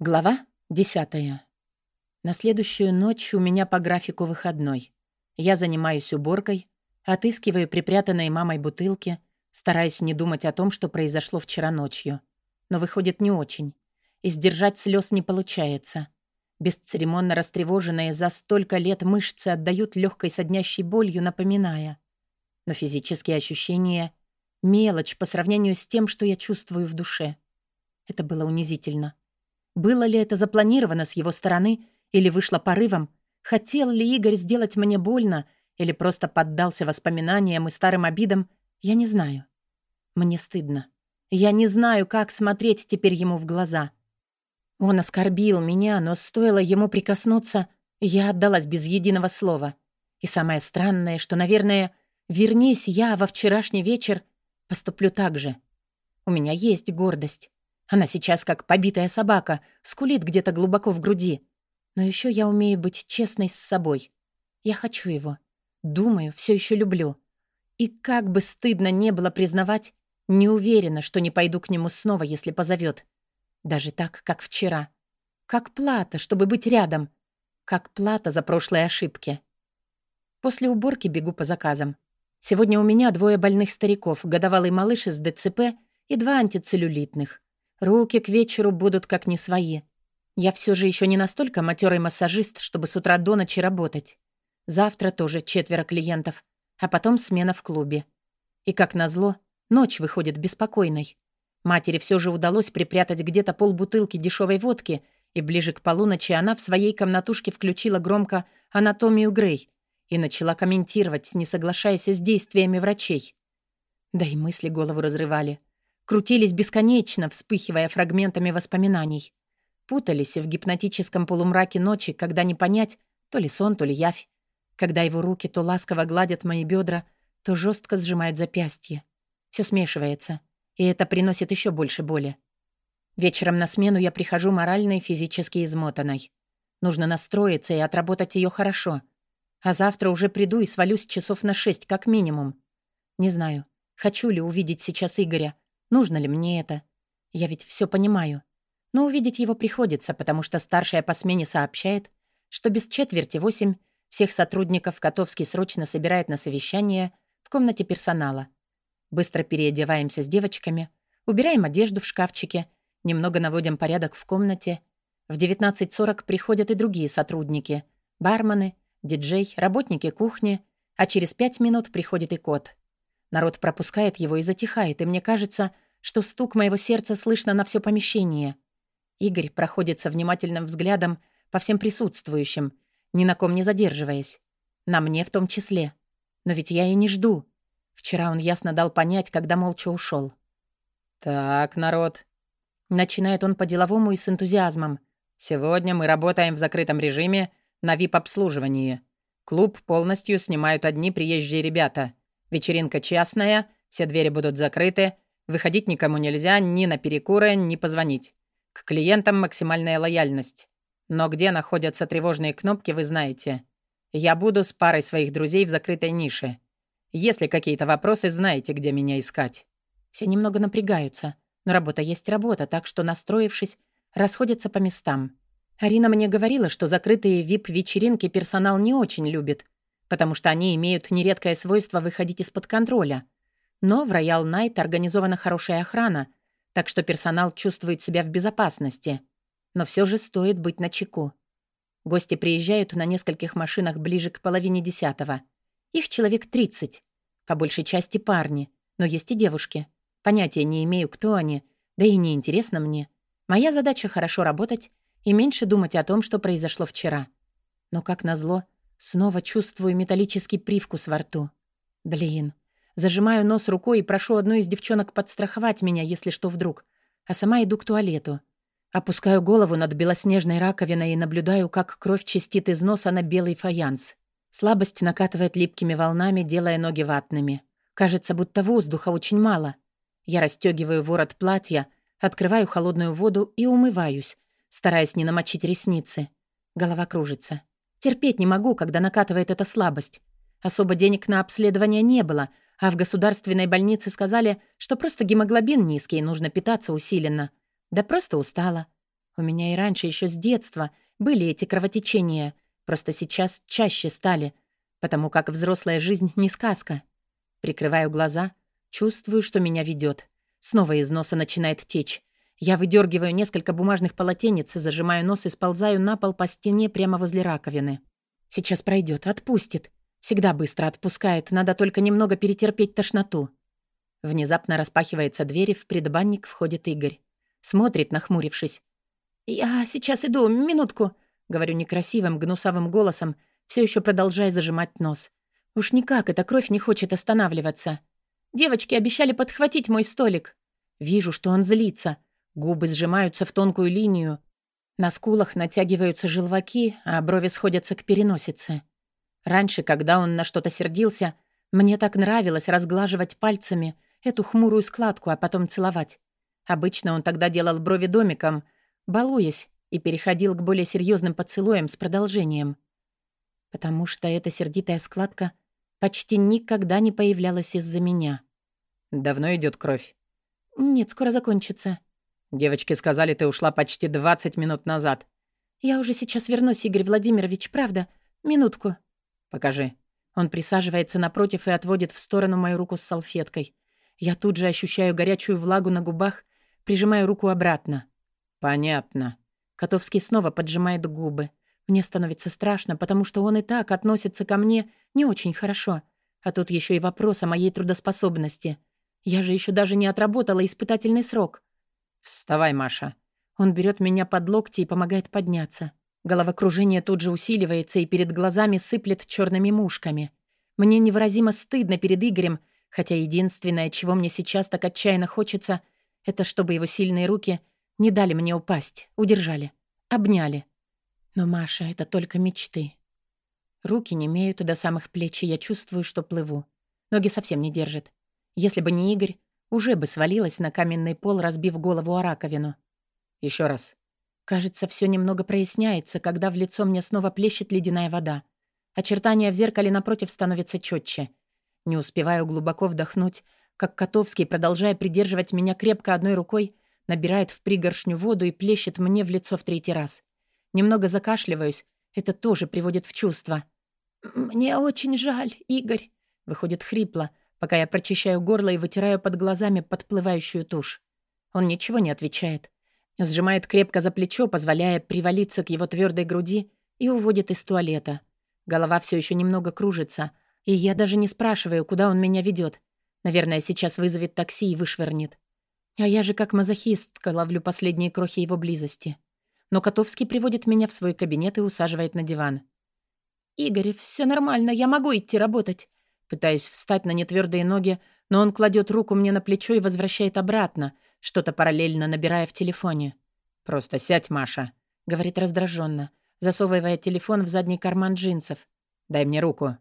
Глава десятая. На следующую ночь у меня по графику выходной. Я занимаюсь уборкой, отыскиваю припрятанные мамой бутылки, стараюсь не думать о том, что произошло вчера ночью. Но выходит не очень. И сдержать слез не получается. Бесцеремонно растревоженные за столько лет мышцы отдают легкой соднящей болью, напоминая. Но физические ощущения — мелочь по сравнению с тем, что я чувствую в душе. Это было унизительно. Было ли это запланировано с его стороны или вышло порывом? Хотел ли Игорь сделать мне больно или просто поддался воспоминаниям и старым обидам? Я не знаю. Мне стыдно. Я не знаю, как смотреть теперь ему в глаза. Он оскорбил меня, но стоило ему прикоснуться, я отдалась без единого слова. И самое странное, что, наверное, вернись я во вчерашний вечер, поступлю так же. У меня есть гордость. Она сейчас как побитая собака, скулит где-то глубоко в груди. Но еще я умею быть честной с собой. Я хочу его. Думаю, все еще люблю. И как бы стыдно не было признавать, не уверена, что не пойду к нему снова, если позовет. Даже так, как вчера. Как плата, чтобы быть рядом. Как плата за прошлые ошибки. После уборки бегу по заказам. Сегодня у меня двое больных стариков, годовалый малыш из ДЦП и два антицеллюлитных. Руки к вечеру будут как не свои. Я все же еще не настолько матерый массажист, чтобы с утра до ночи работать. Завтра тоже четверо клиентов, а потом смена в клубе. И, как назло, ночь выходит беспокойной. Матери все же удалось припрятать где-то полбутылки дешевой водки, и ближе к полуночи она в своей комнатушке включила громко «Анатомию Грей» и начала комментировать, не соглашаясь с действиями врачей. Да и мысли голову разрывали крутились бесконечно, вспыхивая фрагментами воспоминаний. Путались в гипнотическом полумраке ночи, когда не понять, то ли сон, то ли явь. Когда его руки то ласково гладят мои бедра, то жестко сжимают запястье. Все смешивается, и это приносит еще больше боли. Вечером на смену я прихожу морально и физически измотанной. Нужно настроиться и отработать ее хорошо. А завтра уже приду и свалюсь часов на шесть, как минимум. Не знаю, хочу ли увидеть сейчас Игоря, Нужно ли мне это? Я ведь все понимаю. Но увидеть его приходится, потому что старшая по смене сообщает, что без четверти восемь всех сотрудников Котовский срочно собирает на совещание в комнате персонала. Быстро переодеваемся с девочками, убираем одежду в шкафчике, немного наводим порядок в комнате. В 19.40 приходят и другие сотрудники. Бармены, диджей, работники кухни, а через пять минут приходит и кот. Народ пропускает его и затихает, и мне кажется, что стук моего сердца слышно на все помещение. Игорь проходится внимательным взглядом по всем присутствующим, ни на ком не задерживаясь. На мне в том числе. Но ведь я и не жду. Вчера он ясно дал понять, когда молча ушел. «Так, народ». Начинает он по-деловому и с энтузиазмом. «Сегодня мы работаем в закрытом режиме на VIP-обслуживании. Клуб полностью снимают одни приезжие ребята. Вечеринка частная, все двери будут закрыты, выходить никому нельзя ни на перекуры, ни позвонить. К клиентам максимальная лояльность. Но где находятся тревожные кнопки, вы знаете. Я буду с парой своих друзей в закрытой нише. Если какие-то вопросы, знаете, где меня искать. Все немного напрягаются, но работа есть работа, так что, настроившись, расходятся по местам. Арина мне говорила, что закрытые VIP-вечеринки персонал не очень любит, потому что они имеют нередкое свойство выходить из-под контроля. Но в Royal Night организована хорошая охрана, так что персонал чувствует себя в безопасности. Но все же стоит быть начеку. Гости приезжают на нескольких машинах ближе к половине десятого. Их человек 30. По большей части парни, но есть и девушки. Понятия не имею, кто они, да и не интересно мне. Моя задача — хорошо работать и меньше думать о том, что произошло вчера. Но, как назло, Снова чувствую металлический привкус во рту. Блин. Зажимаю нос рукой и прошу одну из девчонок подстраховать меня, если что вдруг. А сама иду к туалету. Опускаю голову над белоснежной раковиной и наблюдаю, как кровь чистит из носа на белый фаянс. Слабость накатывает липкими волнами, делая ноги ватными. Кажется, будто воздуха очень мало. Я расстегиваю ворот платья, открываю холодную воду и умываюсь, стараясь не намочить ресницы. Голова кружится. Терпеть не могу, когда накатывает эта слабость. Особо денег на обследование не было, а в государственной больнице сказали, что просто гемоглобин низкий, нужно питаться усиленно. Да просто устала. У меня и раньше, еще с детства, были эти кровотечения, просто сейчас чаще стали, потому как взрослая жизнь не сказка. Прикрываю глаза, чувствую, что меня ведет. Снова из носа начинает течь. Я выдергиваю несколько бумажных полотенец, зажимаю нос и сползаю на пол по стене прямо возле раковины. Сейчас пройдет, отпустит. Всегда быстро отпускает, надо только немного перетерпеть тошноту. Внезапно распахивается дверь, и в предбанник входит Игорь. Смотрит, нахмурившись. «Я сейчас иду, минутку», — говорю некрасивым, гнусавым голосом, все еще продолжая зажимать нос. Уж никак эта кровь не хочет останавливаться. Девочки обещали подхватить мой столик. Вижу, что он злится. Губы сжимаются в тонкую линию. На скулах натягиваются желваки, а брови сходятся к переносице. Раньше, когда он на что-то сердился, мне так нравилось разглаживать пальцами эту хмурую складку, а потом целовать. Обычно он тогда делал брови домиком, балуясь, и переходил к более серьезным поцелуям с продолжением. Потому что эта сердитая складка почти никогда не появлялась из-за меня. «Давно идет кровь?» «Нет, скоро закончится». «Девочки сказали, ты ушла почти 20 минут назад». «Я уже сейчас вернусь, Игорь Владимирович, правда? Минутку». «Покажи». Он присаживается напротив и отводит в сторону мою руку с салфеткой. Я тут же ощущаю горячую влагу на губах, прижимаю руку обратно. «Понятно». Котовский снова поджимает губы. Мне становится страшно, потому что он и так относится ко мне не очень хорошо. А тут еще и вопрос о моей трудоспособности. Я же еще даже не отработала испытательный срок. «Вставай, Маша». Он берет меня под локти и помогает подняться. Головокружение тут же усиливается и перед глазами сыплет черными мушками. Мне невыразимо стыдно перед Игорем, хотя единственное, чего мне сейчас так отчаянно хочется, это чтобы его сильные руки не дали мне упасть, удержали, обняли. Но, Маша, это только мечты. Руки не имеют до самых плеч, и я чувствую, что плыву. Ноги совсем не держат. Если бы не Игорь, уже бы свалилась на каменный пол, разбив голову о раковину. Еще раз. Кажется, все немного проясняется, когда в лицо мне снова плещет ледяная вода. Очертания в зеркале напротив становятся четче. Не успеваю глубоко вдохнуть, как Котовский, продолжая придерживать меня крепко одной рукой, набирает в пригоршню воду и плещет мне в лицо в третий раз. Немного закашливаюсь, это тоже приводит в чувство. «Мне очень жаль, Игорь», — выходит хрипло, пока я прочищаю горло и вытираю под глазами подплывающую тушь. Он ничего не отвечает. Сжимает крепко за плечо, позволяя привалиться к его твердой груди, и уводит из туалета. Голова все еще немного кружится, и я даже не спрашиваю, куда он меня ведет. Наверное, сейчас вызовет такси и вышвырнет. А я же как мазохистка ловлю последние крохи его близости. Но Котовский приводит меня в свой кабинет и усаживает на диван. «Игорь, все нормально, я могу идти работать». Пытаюсь встать на нетвердые ноги, но он кладет руку мне на плечо и возвращает обратно, что-то параллельно набирая в телефоне. «Просто сядь, Маша», — говорит раздраженно, засовывая телефон в задний карман джинсов. «Дай мне руку».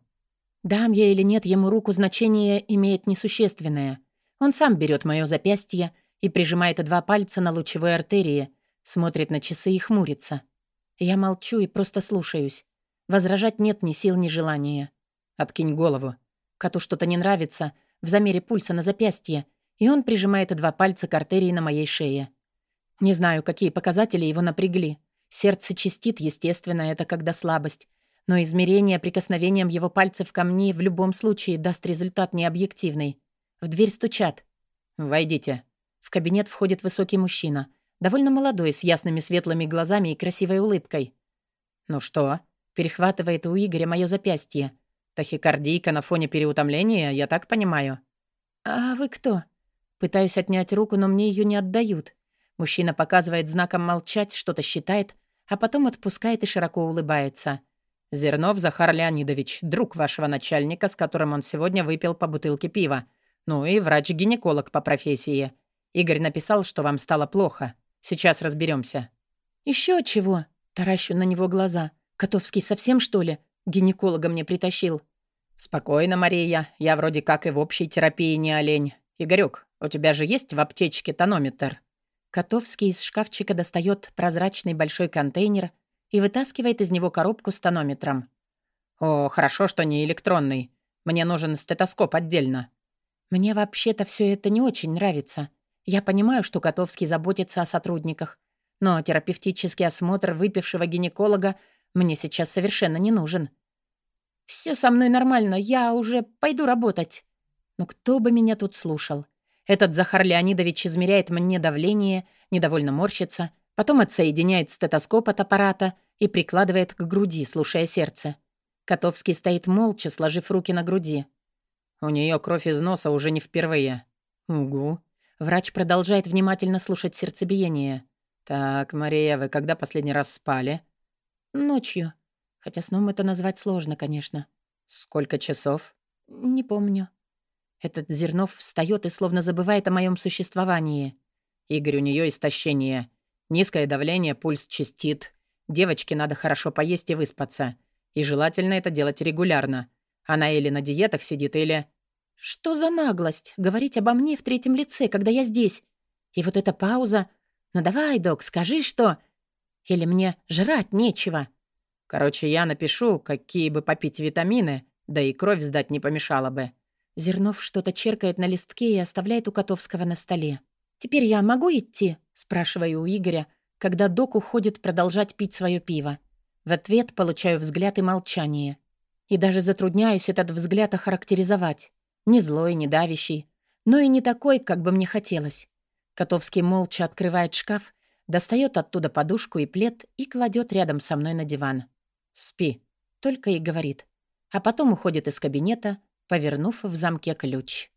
Дам я или нет ему руку, значение имеет несущественное. Он сам берет мое запястье и прижимает два пальца на лучевой артерии, смотрит на часы и хмурится. Я молчу и просто слушаюсь. Возражать нет ни сил, ни желания. «Откинь голову». Коту что-то не нравится в замере пульса на запястье, и он прижимает два пальца к артерии на моей шее. Не знаю, какие показатели его напрягли. Сердце чистит, естественно, это когда слабость. Но измерение прикосновением его пальцев ко мне в любом случае даст результат необъективный. В дверь стучат. «Войдите». В кабинет входит высокий мужчина. Довольно молодой, с ясными светлыми глазами и красивой улыбкой. «Ну что?» Перехватывает у Игоря мое запястье. «Тахикардийка на фоне переутомления, я так понимаю?» «А вы кто?» Пытаюсь отнять руку, но мне ее не отдают. Мужчина показывает знаком молчать, что-то считает, а потом отпускает и широко улыбается. «Зернов Захар Леонидович, друг вашего начальника, с которым он сегодня выпил по бутылке пива. Ну и врач-гинеколог по профессии. Игорь написал, что вам стало плохо. Сейчас разберемся. Еще чего?» Таращу на него глаза. «Котовский совсем, что ли? Гинеколога мне притащил». «Спокойно, Мария. Я вроде как и в общей терапии не олень. Игорёк, у тебя же есть в аптечке тонометр?» Котовский из шкафчика достает прозрачный большой контейнер и вытаскивает из него коробку с тонометром. «О, хорошо, что не электронный. Мне нужен стетоскоп отдельно». «Мне вообще-то все это не очень нравится. Я понимаю, что Котовский заботится о сотрудниках, но терапевтический осмотр выпившего гинеколога мне сейчас совершенно не нужен. Все со мной нормально, я уже пойду работать. Но кто бы меня тут слушал? Этот Захар Леонидович измеряет мне давление, недовольно морщится, потом отсоединяет стетоскоп от аппарата и прикладывает к груди, слушая сердце. Котовский стоит молча, сложив руки на груди. У нее кровь из носа уже не впервые. Угу. Врач продолжает внимательно слушать сердцебиение. «Так, Мария, вы когда последний раз спали?» «Ночью. Хотя сном это назвать сложно, конечно». «Сколько часов?» «Не помню». Этот Зернов встает и словно забывает о моем существовании. Игорь, у нее истощение. Низкое давление, пульс чистит. Девочке надо хорошо поесть и выспаться. И желательно это делать регулярно. Она или на диетах сидит, или... Что за наглость говорить обо мне в третьем лице, когда я здесь? И вот эта пауза... Ну давай, док, скажи, что... Или мне жрать нечего? Короче, я напишу, какие бы попить витамины, да и кровь сдать не помешало бы. Зернов что-то черкает на листке и оставляет у Котовского на столе. «Теперь я могу идти?» — спрашиваю у Игоря, когда док уходит продолжать пить свое пиво. В ответ получаю взгляд и молчание. И даже затрудняюсь этот взгляд охарактеризовать. Не злой, не давящий, но и не такой, как бы мне хотелось. Котовский молча открывает шкаф, достает оттуда подушку и плед и кладет рядом со мной на диван. «Спи», — только и говорит. А потом уходит из кабинета, повернув в замке ключ.